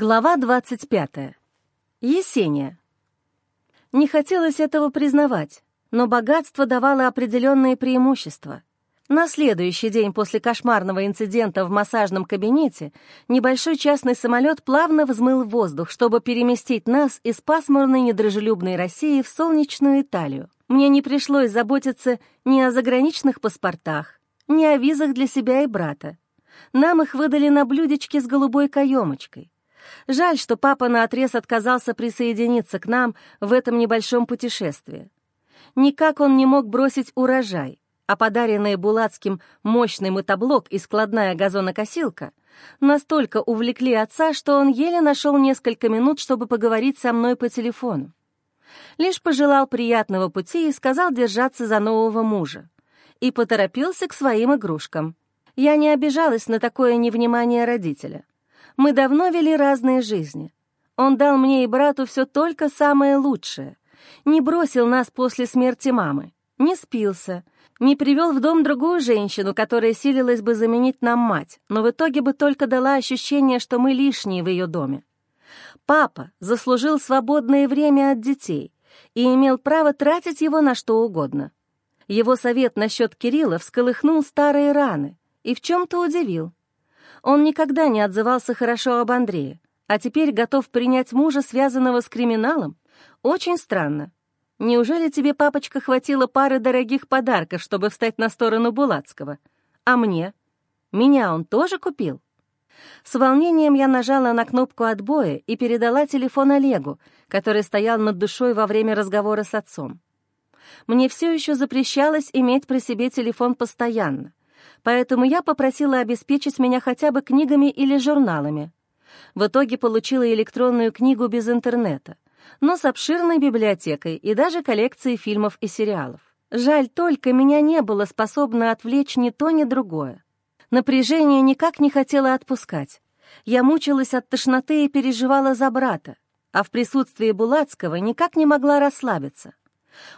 Глава 25. Есения. Не хотелось этого признавать, но богатство давало определенные преимущества. На следующий день после кошмарного инцидента в массажном кабинете небольшой частный самолет плавно взмыл в воздух, чтобы переместить нас из пасмурной недружелюбной России в солнечную Италию. Мне не пришлось заботиться ни о заграничных паспортах, ни о визах для себя и брата. Нам их выдали на блюдечке с голубой каемочкой. Жаль, что папа наотрез отказался присоединиться к нам в этом небольшом путешествии. Никак он не мог бросить урожай, а подаренные Булацким мощный мотоблок и складная газонокосилка настолько увлекли отца, что он еле нашел несколько минут, чтобы поговорить со мной по телефону. Лишь пожелал приятного пути и сказал держаться за нового мужа. И поторопился к своим игрушкам. Я не обижалась на такое невнимание родителя. Мы давно вели разные жизни. Он дал мне и брату все только самое лучшее. Не бросил нас после смерти мамы, не спился, не привел в дом другую женщину, которая силилась бы заменить нам мать, но в итоге бы только дала ощущение, что мы лишние в ее доме. Папа заслужил свободное время от детей и имел право тратить его на что угодно. Его совет насчет Кирилла всколыхнул старые раны и в чем-то удивил. Он никогда не отзывался хорошо об Андрее, а теперь готов принять мужа, связанного с криминалом? Очень странно. Неужели тебе, папочка, хватило пары дорогих подарков, чтобы встать на сторону Булацкого? А мне? Меня он тоже купил? С волнением я нажала на кнопку отбоя и передала телефон Олегу, который стоял над душой во время разговора с отцом. Мне все еще запрещалось иметь при себе телефон постоянно поэтому я попросила обеспечить меня хотя бы книгами или журналами. В итоге получила электронную книгу без интернета, но с обширной библиотекой и даже коллекцией фильмов и сериалов. Жаль только, меня не было способно отвлечь ни то, ни другое. Напряжение никак не хотела отпускать. Я мучилась от тошноты и переживала за брата, а в присутствии Булацкого никак не могла расслабиться.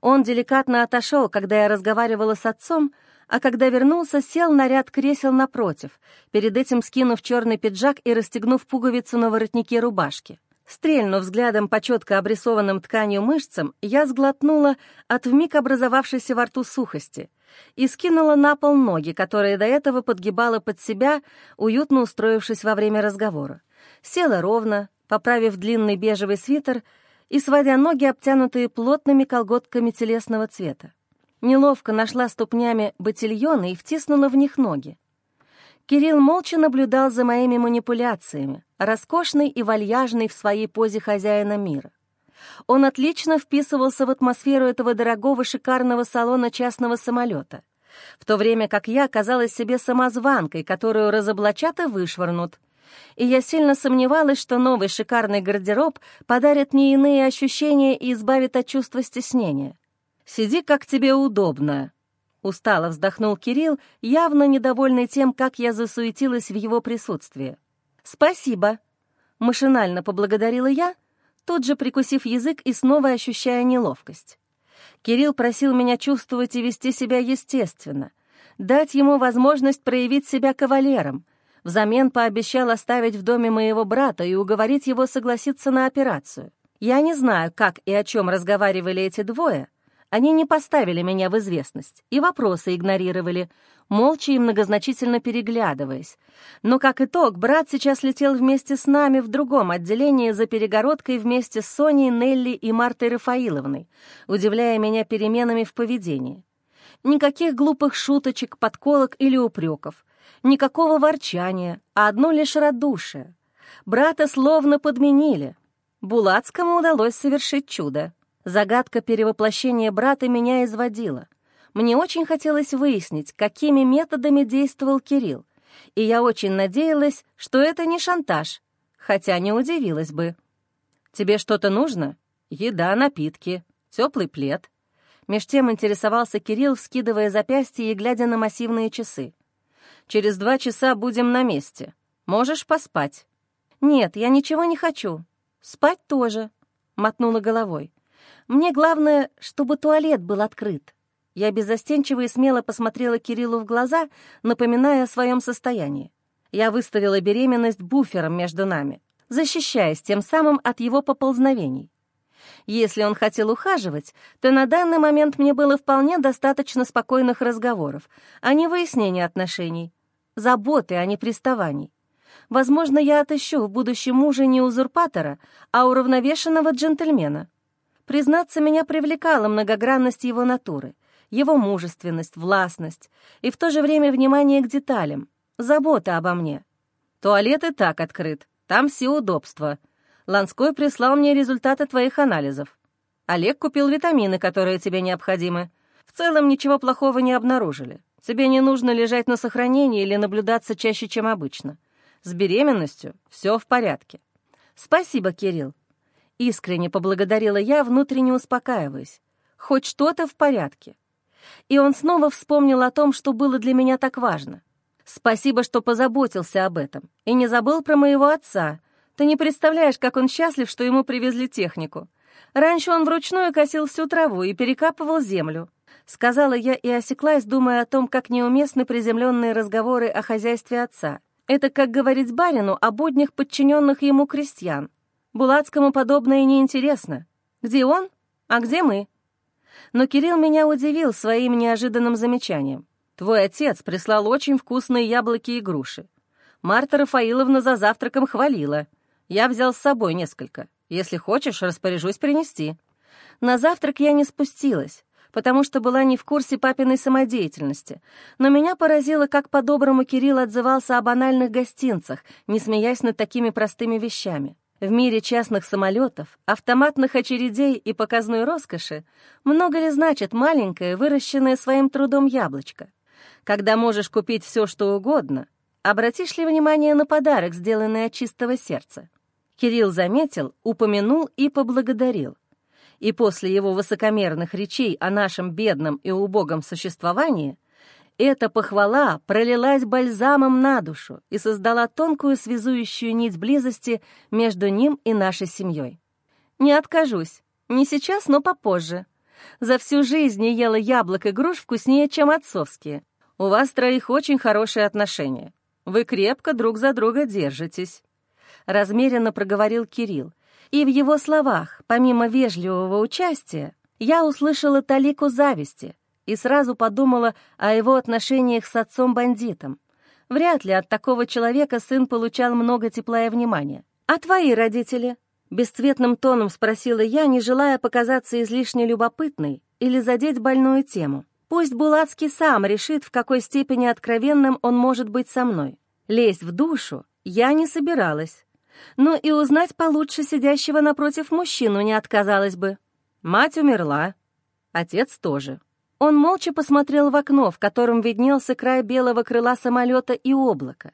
Он деликатно отошел, когда я разговаривала с отцом, а когда вернулся, сел на ряд кресел напротив, перед этим скинув черный пиджак и расстегнув пуговицу на воротнике рубашки. Стрельнув взглядом по четко обрисованным тканью мышцам, я сглотнула от вмиг образовавшейся во рту сухости и скинула на пол ноги, которые до этого подгибала под себя, уютно устроившись во время разговора. Села ровно, поправив длинный бежевый свитер и сводя ноги, обтянутые плотными колготками телесного цвета. Неловко нашла ступнями ботильоны и втиснула в них ноги. Кирилл молча наблюдал за моими манипуляциями, роскошный и вальяжный в своей позе хозяина мира. Он отлично вписывался в атмосферу этого дорогого шикарного салона частного самолета, в то время как я казалась себе самозванкой, которую разоблачат и вышвырнут. И я сильно сомневалась, что новый шикарный гардероб подарит мне иные ощущения и избавит от чувства стеснения. Сиди, как тебе удобно». Устало вздохнул Кирилл, явно недовольный тем, как я засуетилась в его присутствии. «Спасибо», — машинально поблагодарила я, тут же прикусив язык и снова ощущая неловкость. Кирилл просил меня чувствовать и вести себя естественно, дать ему возможность проявить себя кавалером. Взамен пообещал оставить в доме моего брата и уговорить его согласиться на операцию. Я не знаю, как и о чем разговаривали эти двое, они не поставили меня в известность и вопросы игнорировали, молча и многозначительно переглядываясь. Но, как итог, брат сейчас летел вместе с нами в другом отделении за перегородкой вместе с Соней, Нелли и Мартой Рафаиловной, удивляя меня переменами в поведении. Никаких глупых шуточек, подколок или упреков, никакого ворчания, а одно лишь радушие. Брата словно подменили. Булацкому удалось совершить чудо. Загадка перевоплощения брата меня изводила. Мне очень хотелось выяснить, какими методами действовал Кирилл, и я очень надеялась, что это не шантаж, хотя не удивилась бы. «Тебе что-то нужно? Еда, напитки, теплый плед». Меж тем интересовался Кирилл, вскидывая запястье и глядя на массивные часы. «Через два часа будем на месте. Можешь поспать». «Нет, я ничего не хочу. Спать тоже», — мотнула головой. Мне главное, чтобы туалет был открыт. Я беззастенчиво и смело посмотрела Кириллу в глаза, напоминая о своем состоянии. Я выставила беременность буфером между нами. защищаясь тем самым от его поползновений. Если он хотел ухаживать, то на данный момент мне было вполне достаточно спокойных разговоров, а не выяснения отношений, заботы, а не приставаний. Возможно, я отыщу в будущем муже не узурпатора, а уравновешенного джентльмена. Признаться, меня привлекала многогранность его натуры, его мужественность, властность и в то же время внимание к деталям, забота обо мне. Туалет и так открыт, там все удобства. Ланской прислал мне результаты твоих анализов. Олег купил витамины, которые тебе необходимы. В целом ничего плохого не обнаружили. Тебе не нужно лежать на сохранении или наблюдаться чаще, чем обычно. С беременностью все в порядке. Спасибо, Кирилл. Искренне поблагодарила я, внутренне успокаиваясь. Хоть что-то в порядке. И он снова вспомнил о том, что было для меня так важно. Спасибо, что позаботился об этом. И не забыл про моего отца. Ты не представляешь, как он счастлив, что ему привезли технику. Раньше он вручную косил всю траву и перекапывал землю. Сказала я и осеклась, думая о том, как неуместны приземленные разговоры о хозяйстве отца. Это как говорить барину о буднях подчиненных ему крестьян. Булацкому подобное неинтересно. Где он, а где мы? Но Кирилл меня удивил своим неожиданным замечанием. Твой отец прислал очень вкусные яблоки и груши. Марта Рафаиловна за завтраком хвалила. Я взял с собой несколько. Если хочешь, распоряжусь принести. На завтрак я не спустилась потому что была не в курсе папиной самодеятельности, но меня поразило, как по-доброму Кирилл отзывался о банальных гостинцах, не смеясь над такими простыми вещами. В мире частных самолетов, автоматных очередей и показной роскоши много ли значит маленькое, выращенное своим трудом яблочко? Когда можешь купить все, что угодно, обратишь ли внимание на подарок, сделанный от чистого сердца? Кирилл заметил, упомянул и поблагодарил и после его высокомерных речей о нашем бедном и убогом существовании, эта похвала пролилась бальзамом на душу и создала тонкую связующую нить близости между ним и нашей семьей. Не откажусь, не сейчас, но попозже. За всю жизнь не ела яблок и груш вкуснее, чем отцовские. У вас троих очень хорошие отношения. Вы крепко друг за друга держитесь. Размеренно проговорил Кирилл, и в его словах, помимо вежливого участия, я услышала талику зависти и сразу подумала о его отношениях с отцом-бандитом. Вряд ли от такого человека сын получал много тепла и внимания. «А твои родители?» Бесцветным тоном спросила я, не желая показаться излишне любопытной или задеть больную тему. Пусть Булацкий сам решит, в какой степени откровенным он может быть со мной. Лезть в душу я не собиралась но и узнать получше сидящего напротив мужчину не отказалась бы. Мать умерла, отец тоже. Он молча посмотрел в окно, в котором виднелся край белого крыла самолета и облака.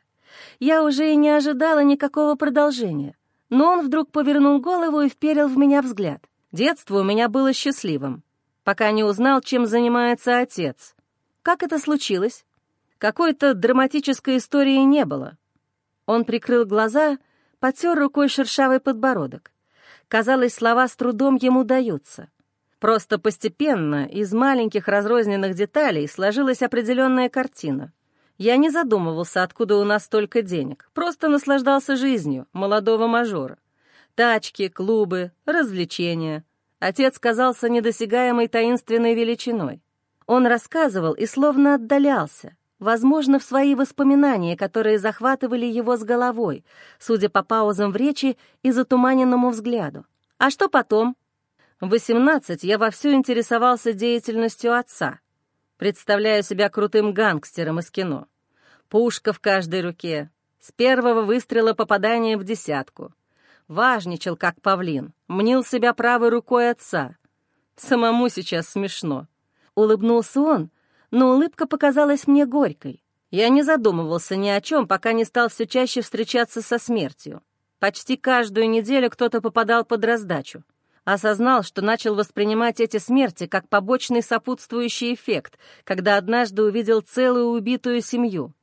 Я уже и не ожидала никакого продолжения, но он вдруг повернул голову и вперил в меня взгляд. Детство у меня было счастливым, пока не узнал, чем занимается отец. Как это случилось? Какой-то драматической истории не было. Он прикрыл глаза потер рукой шершавый подбородок. Казалось, слова с трудом ему даются. Просто постепенно из маленьких разрозненных деталей сложилась определенная картина. Я не задумывался, откуда у нас столько денег, просто наслаждался жизнью молодого мажора. Тачки, клубы, развлечения. Отец казался недосягаемой таинственной величиной. Он рассказывал и словно отдалялся, возможно, в свои воспоминания, которые захватывали его с головой, судя по паузам в речи и затуманенному взгляду. А что потом? В 18 я вовсю интересовался деятельностью отца. Представляю себя крутым гангстером из кино. Пушка в каждой руке. С первого выстрела попадание в десятку. Важничал, как павлин. Мнил себя правой рукой отца. Самому сейчас смешно. Улыбнулся он, но улыбка показалась мне горькой. Я не задумывался ни о чем, пока не стал все чаще встречаться со смертью. Почти каждую неделю кто-то попадал под раздачу. Осознал, что начал воспринимать эти смерти как побочный сопутствующий эффект, когда однажды увидел целую убитую семью.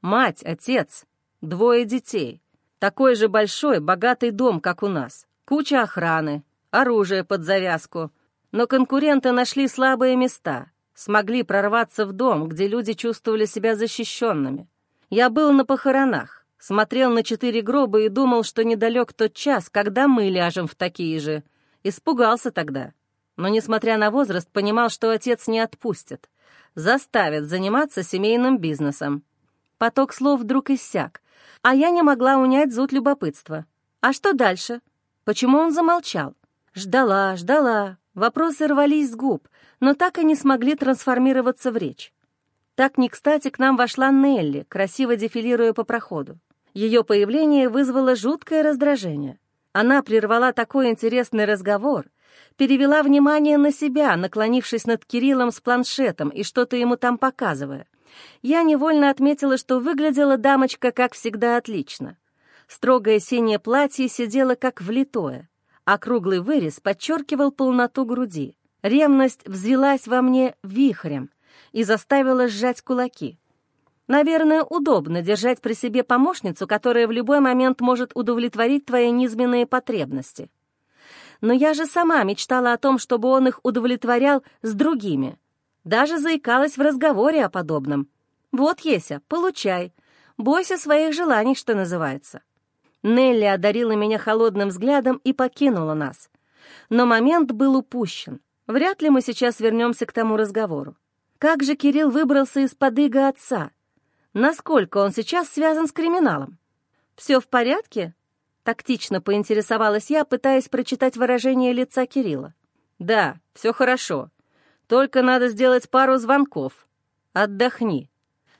Мать, отец, двое детей. Такой же большой, богатый дом, как у нас. Куча охраны, оружие под завязку. Но конкуренты нашли слабые места — смогли прорваться в дом, где люди чувствовали себя защищенными. Я был на похоронах, Смотрел на четыре гроба и думал, что недалек тот час, когда мы ляжем в такие же. Испугался тогда. Но, несмотря на возраст, понимал, что отец не отпустит. Заставит заниматься семейным бизнесом. Поток слов вдруг иссяк, а я не могла унять зуд любопытства. А что дальше? Почему он замолчал? Ждала, ждала. Вопросы рвались с губ, но так и не смогли трансформироваться в речь. Так не кстати к нам вошла Нелли, красиво дефилируя по проходу. Ее появление вызвало жуткое раздражение. Она прервала такой интересный разговор, перевела внимание на себя, наклонившись над Кириллом с планшетом и что-то ему там показывая. Я невольно отметила, что выглядела дамочка, как всегда, отлично. Строгое синее платье сидело как влитое, а круглый вырез подчеркивал полноту груди. Ревность взвелась во мне вихрем и заставила сжать кулаки. Наверное, удобно держать при себе помощницу, которая в любой момент может удовлетворить твои низменные потребности. Но я же сама мечтала о том, чтобы он их удовлетворял с другими. Даже заикалась в разговоре о подобном. Вот, Еся, получай. Бойся своих желаний, что называется. Нелли одарила меня холодным взглядом и покинула нас. Но момент был упущен. Вряд ли мы сейчас вернемся к тому разговору. Как же Кирилл выбрался из-под ига отца? Насколько он сейчас связан с криминалом. «Все в порядке?» — тактично поинтересовалась я, пытаясь прочитать выражение лица Кирилла. «Да, все хорошо. Только надо сделать пару звонков. Отдохни».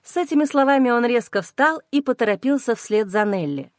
С этими словами он резко встал и поторопился вслед за Нелли.